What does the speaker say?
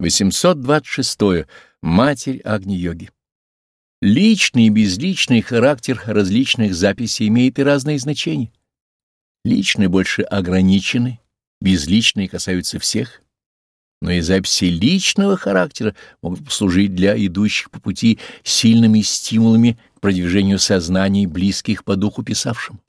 826. Матерь Агни-йоги. Личный и безличный характер различных записей имеет и разные значения. Личные больше ограничены, безличные касаются всех, но и записи личного характера могут послужить для идущих по пути сильными стимулами к продвижению сознаний, близких по духу писавшим.